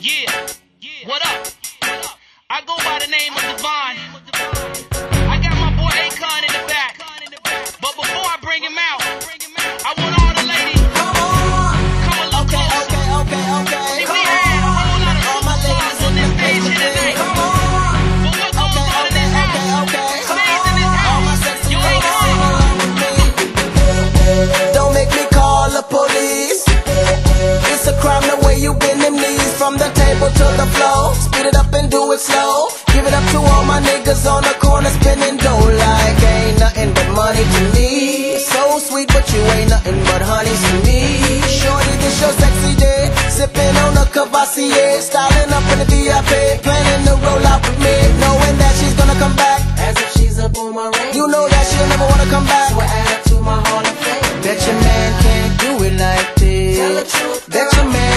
Yeah, what up? I go by the name of Devon. From the table to the floor. Speed it up and do it slow. Give it up to all my niggas on the corner spinning dough like ain't nothing but money to me. So sweet, but you ain't nothing but honey to me. Shorty, this your sexy day. Sipping on a Courvoisier, styling up in the VIP, planning to roll out with me, knowing that she's gonna come back. As if she's up on my ring. You know that she'll never wanna come back. So I add her to my hall of fame. Bet your man can't do it like this. Tell the truth. Bet your man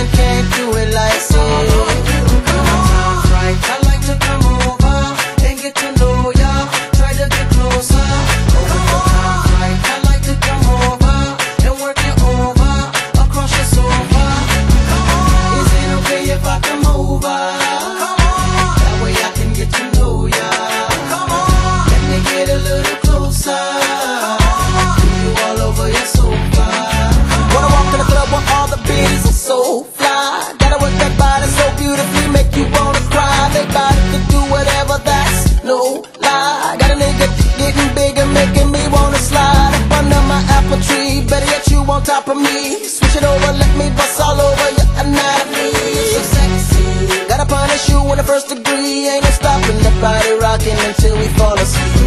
of me. Switch it over, let me bust all over your anatomy. So sexy. Gotta punish you in the first degree. Ain't no stopping the body rocking until we fall asleep.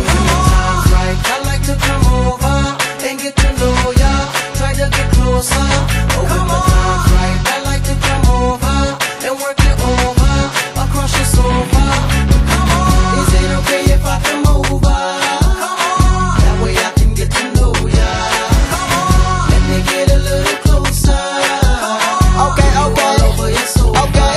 okay, okay, okay.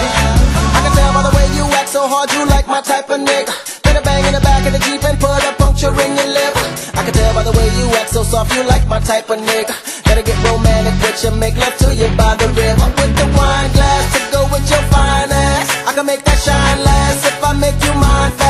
I can tell by the way you act so hard, you like my type of nigga. Better bang in the back of the Jeep and put a puncture in your lip. I can tell by the way you act so soft, you like my type of nigga. Better get romantic with you, make love to you by the rim. I'm with the wine glass to go with your fine ass. I can make that shine last if I make you mine fast.